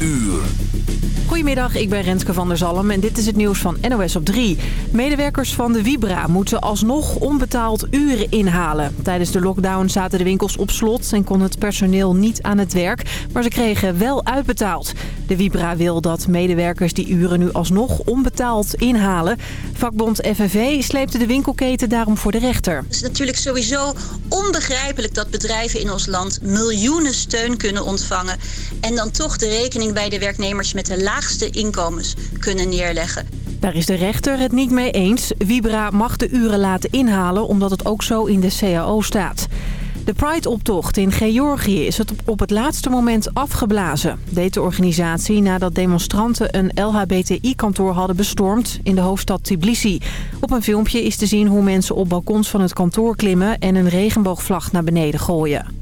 uur. Goedemiddag, ik ben Renske van der Zalm en dit is het nieuws van NOS op 3. Medewerkers van de Vibra moeten alsnog onbetaald uren inhalen. Tijdens de lockdown zaten de winkels op slot en kon het personeel niet aan het werk. Maar ze kregen wel uitbetaald. De Vibra wil dat medewerkers die uren nu alsnog onbetaald inhalen. Vakbond FNV sleepte de winkelketen daarom voor de rechter. Het is natuurlijk sowieso onbegrijpelijk dat bedrijven in ons land miljoenen steun kunnen ontvangen. En dan toch de rekening bij de werknemers met de laagste inkomens kunnen neerleggen. Daar is de rechter het niet mee eens. Vibra mag de uren laten inhalen omdat het ook zo in de CAO staat. De Pride-optocht in Georgië is het op het laatste moment afgeblazen. Deed de organisatie nadat demonstranten een LHBTI-kantoor hadden bestormd in de hoofdstad Tbilisi. Op een filmpje is te zien hoe mensen op balkons van het kantoor klimmen en een regenboogvlag naar beneden gooien.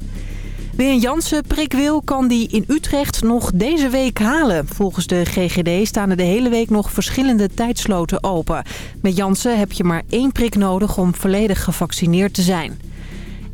Wie een Jansen prik wil, kan die in Utrecht nog deze week halen. Volgens de GGD staan er de hele week nog verschillende tijdsloten open. Met Jansen heb je maar één prik nodig om volledig gevaccineerd te zijn.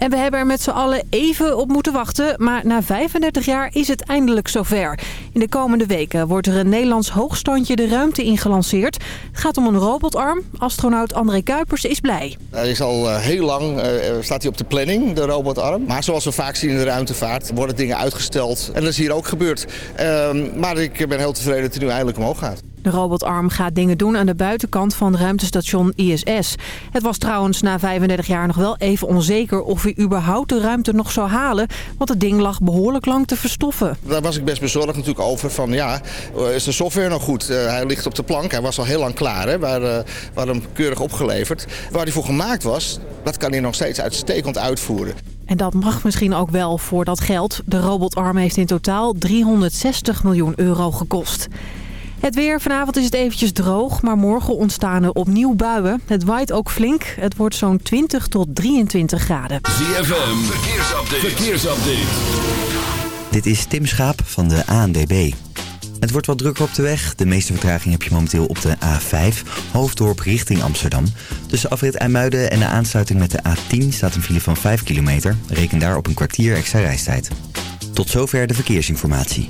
En we hebben er met z'n allen even op moeten wachten. Maar na 35 jaar is het eindelijk zover. In de komende weken wordt er een Nederlands hoogstandje de ruimte ingelanceerd. Het gaat om een robotarm. Astronaut André Kuipers is blij. Hij is al eh, heel lang, uh, staat hij op de planning, de robotarm. Maar zoals we vaak zien in de ruimtevaart, worden dingen uitgesteld. En dat is hier ook gebeurd. Uh, maar ik ben heel tevreden dat hij nu eindelijk omhoog gaat. De robotarm gaat dingen doen aan de buitenkant van ruimtestation ISS. Het was trouwens na 35 jaar nog wel even onzeker of hij überhaupt de ruimte nog zou halen. Want het ding lag behoorlijk lang te verstoffen. Daar was ik best bezorgd natuurlijk over van ja, is de software nog goed? Uh, hij ligt op de plank, hij was al heel lang klaar. Hè? Waar, uh, waar hem keurig opgeleverd. Waar hij voor gemaakt was, dat kan hij nog steeds uitstekend uitvoeren. En dat mag misschien ook wel voor dat geld. De robotarm heeft in totaal 360 miljoen euro gekost. Het weer. Vanavond is het eventjes droog, maar morgen ontstaan er opnieuw buien. Het waait ook flink. Het wordt zo'n 20 tot 23 graden. ZFM. Verkeersupdate. Verkeersupdate. Dit is Tim Schaap van de ANDB. Het wordt wat drukker op de weg. De meeste vertraging heb je momenteel op de A5, hoofddorp richting Amsterdam. Tussen afrit IJmuiden en de aansluiting met de A10 staat een file van 5 kilometer. Reken daar op een kwartier extra reistijd. Tot zover de verkeersinformatie.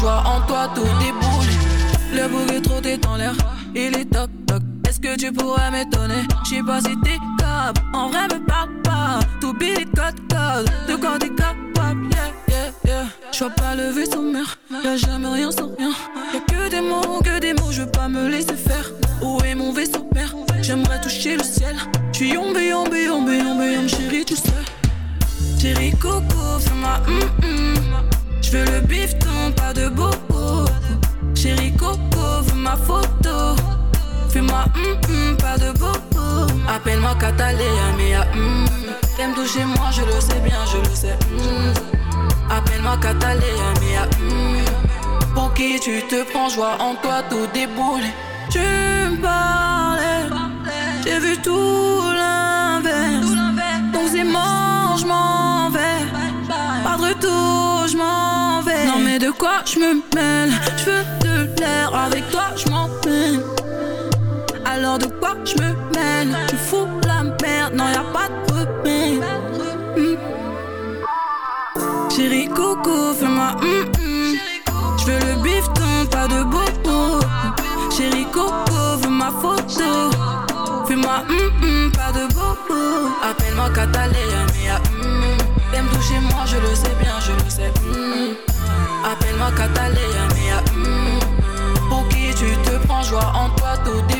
Prends, joie en toi, tout déboule. Le bouc est trop t'es en l'air, il est toc toc. Est-ce que tu pourrais m'étonner? J'sais pas si t'es cap, en vrai me parle pas. Tout billet code code, de quoi t'es capable, yeah yeah yeah. J'vois pas le vaisseau mère, y'a jamais rien sans rien. Y'a que des mots, que des mots, je veux pas me laisser faire. Où est mon vaisseau père? J'aimerais toucher le ciel. J'suis yombe, yombe, yombe, yombe, yombe, chérie, tu sais. Chérie Coco, fais-moi hum hum. J'veux le bifton, pas de bobo. Chérie Coco, veux ma photo. Fais-moi hum hum, pas de bobo. Appelle-moi Catalina, mia hum. T'aimes toucher moi, je le sais bien, je le sais. hum. Appelle-moi Catalina, mia hum. Pour qui tu te prends, joie en toi, tout déboule. Tu me parlais, j'ai vu tout l'inverse. Donc c'est mort, je m'en vais. Pas de retour, je m'en vais. Mais de quoi je me mêle Je veux de l'air, avec toi je peine. Alors de quoi je me mêle? Tu fous la merde, non y'a pas de repère. Hmm. Chérie Coco, fais-moi hum hum. Je veux le bifton, pas de bobo. Chérie Coco, veux ma photo. Fais-moi hum hum, pas de bobo. Appelle-moi Catalina, mia hum. T'aimes toucher moi, je le sais bien, je le sais. Appelle-moi Catalina, mia hum. Pour qui tu te prends, joie en toi, tout déboule.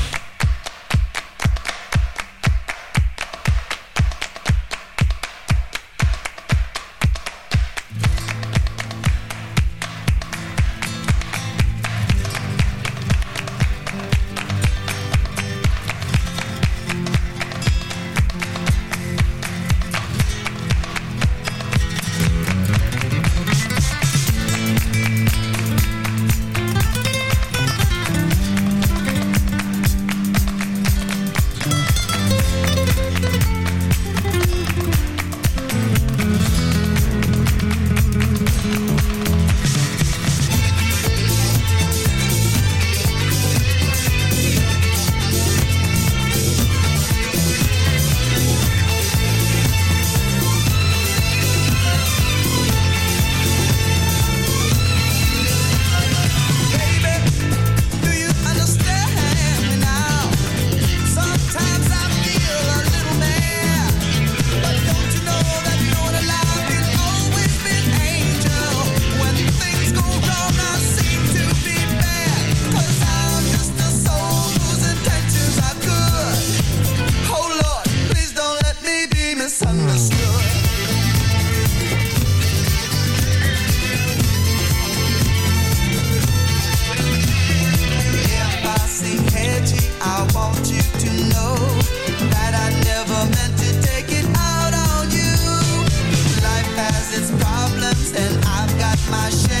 zomerhits. misunderstood.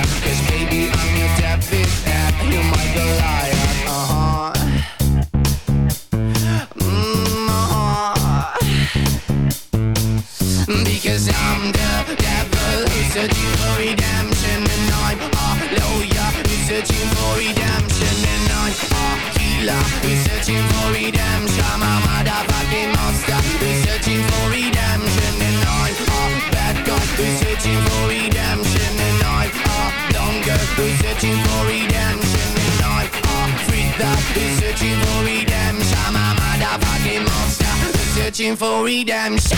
Healer who's searching for redemption. A motherfucking monster. Who's searching for redemption. And I'm a bad guy. Who's searching for redemption. And I'm a longer who's searching for redemption. And I'm a freak who's searching for redemption. A motherfucking monster. Who's searching for redemption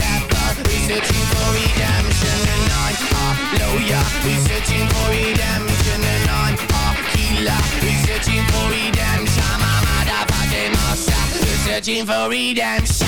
searching for redemption And I'm a lawyer, who's searching for redemption And I'm a healer, who's searching for redemption. I'm a motherfucking monster, who's searching for redemption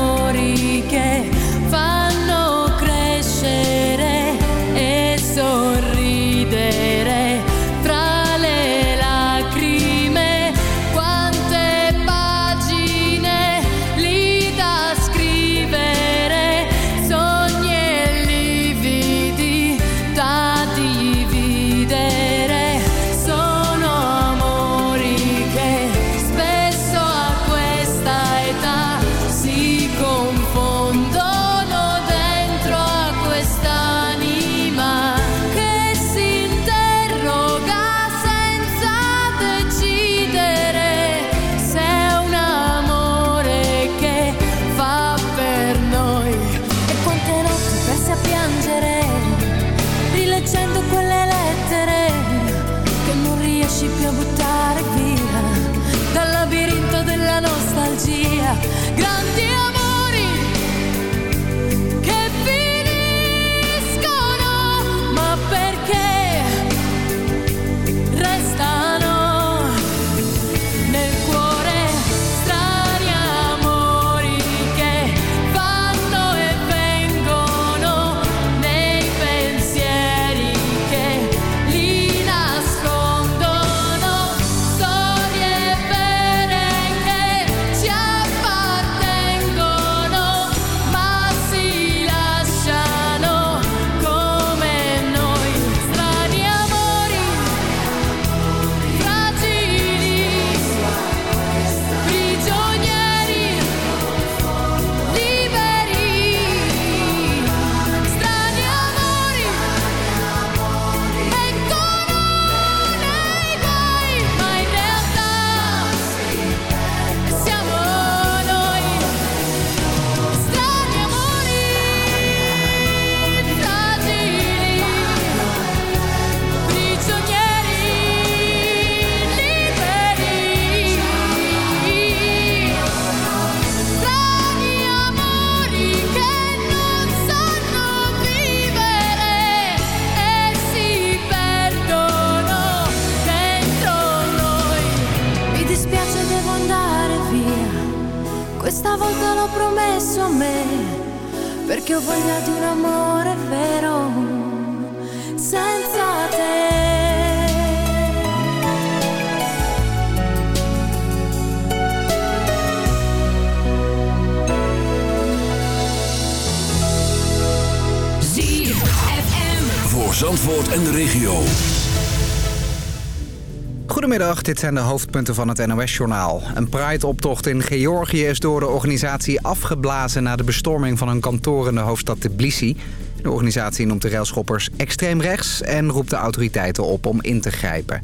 dit zijn de hoofdpunten van het NOS-journaal. Een Pride-optocht in Georgië is door de organisatie afgeblazen... na de bestorming van een kantoor in de hoofdstad Tbilisi. De organisatie noemt de railschoppers extreem rechts... en roept de autoriteiten op om in te grijpen.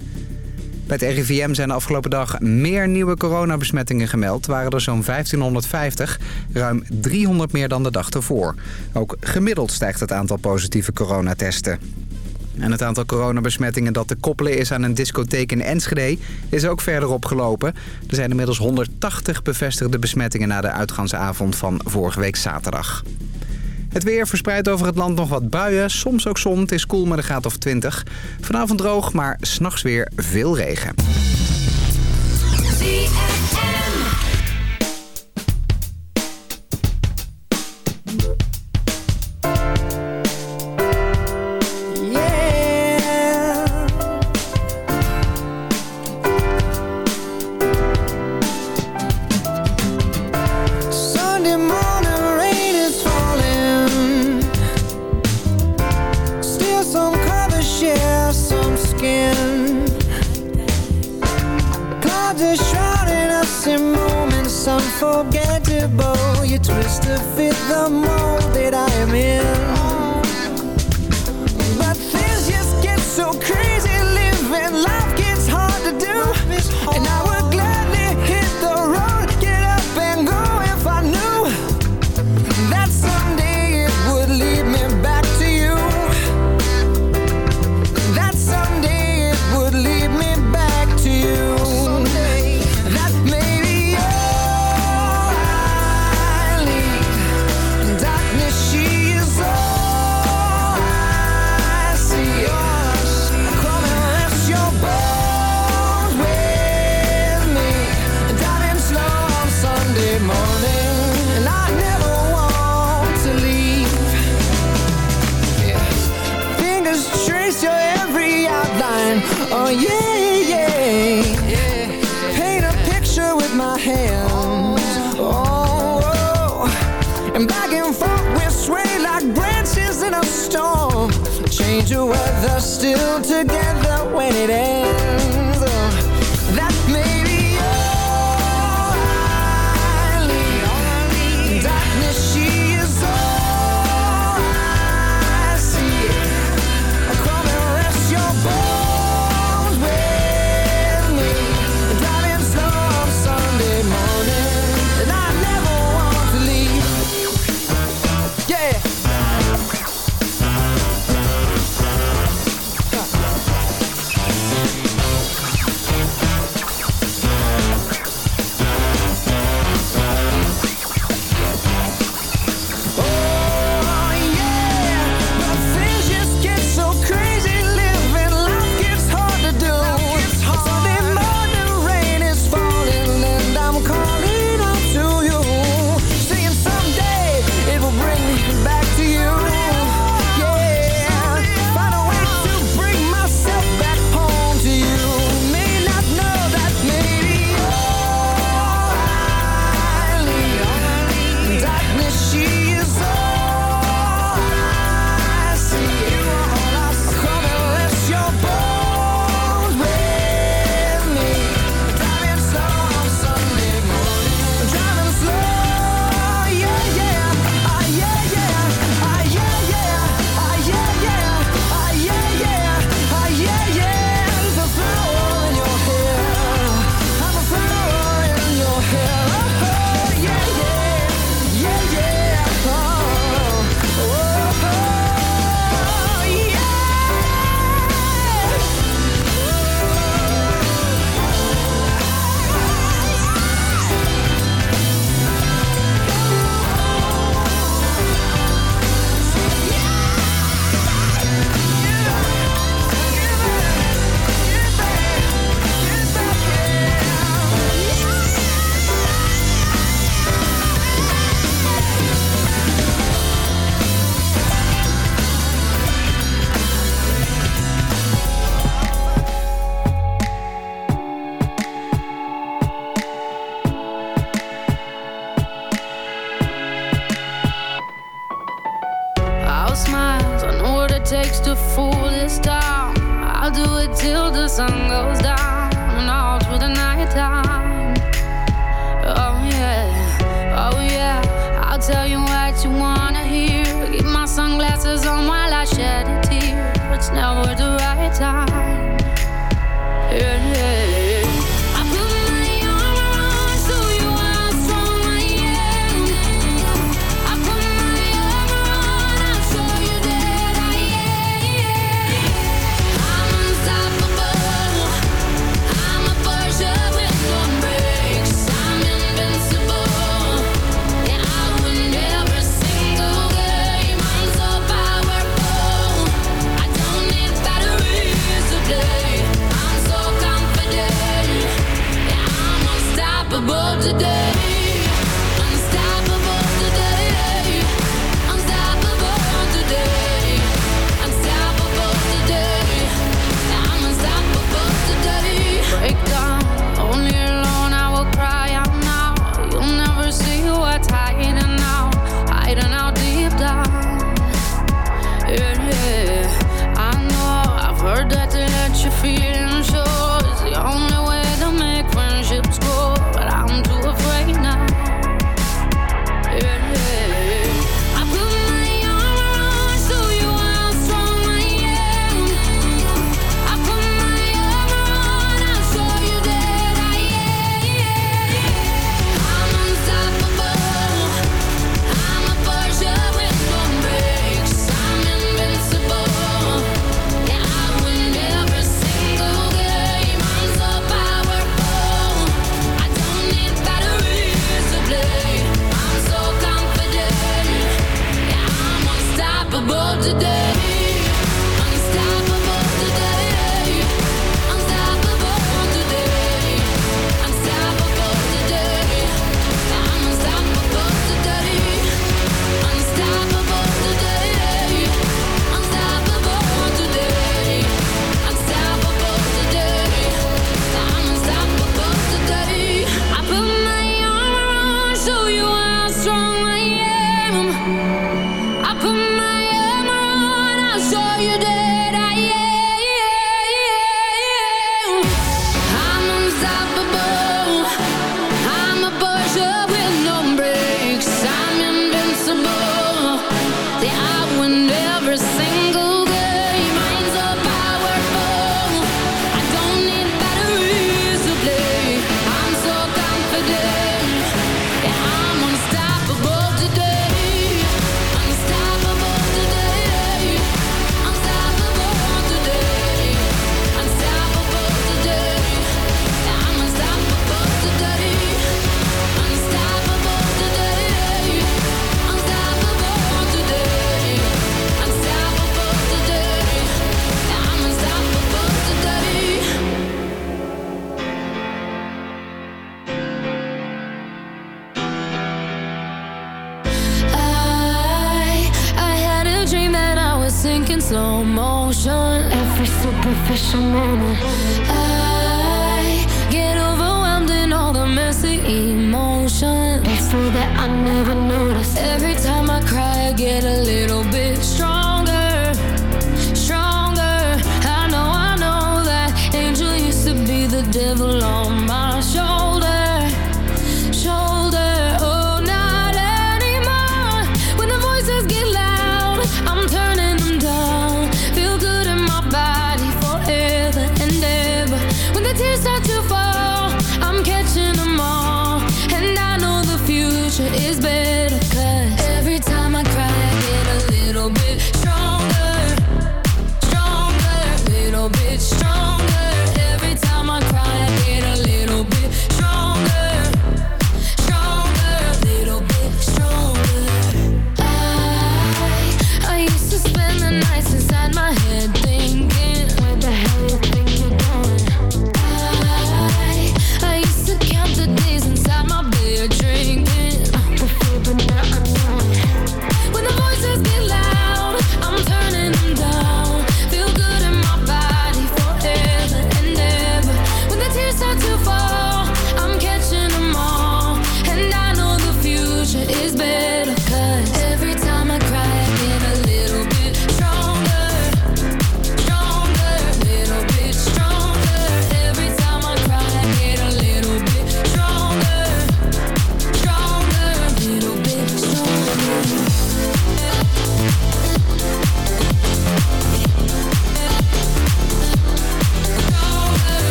Bij het RIVM zijn de afgelopen dag meer nieuwe coronabesmettingen gemeld. waren er zo'n 1550, ruim 300 meer dan de dag ervoor. Ook gemiddeld stijgt het aantal positieve coronatesten. En het aantal coronabesmettingen dat te koppelen is aan een discotheek in Enschede is ook verder opgelopen. Er zijn inmiddels 180 bevestigde besmettingen na de uitgaansavond van vorige week zaterdag. Het weer verspreidt over het land nog wat buien, soms ook zon. Het is koel met een graad of 20. Vanavond droog, maar s'nachts weer veel regen. The weather still together when it ends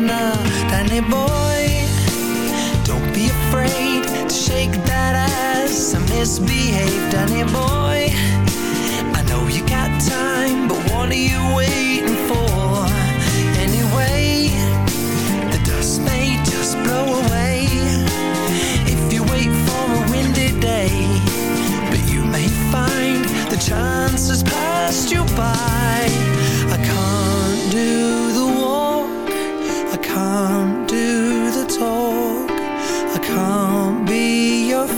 na na na boy, don't be afraid to shake that ass and misbehave, Danny boy. I know you got time, but what are you waiting for? Anyway, the dust may just blow away if you wait for a windy day. But you may find the chances passed you by. I can't do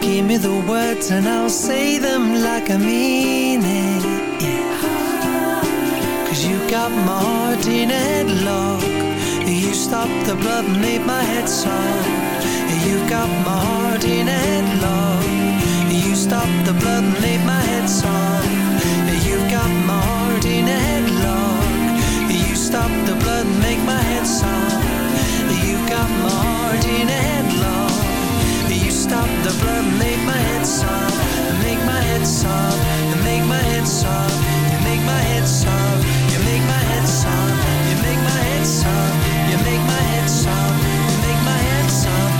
give me the words and I'll say them like I mean it. Yeah. Cause you got my heart in a headlock. You stopped the blood and made my head soft. You got my heart in a headlock. You stopped the blood and made my head soft. You got my heart in a headlock. You stopped the blood and make my head soft. You got my heart in a headlock. Stopped the blood and make my head soft. Make my head soft. Make my head soft. You make my head soft. You make my head soft. You make my head soft. You make my head soft. You make my head soft.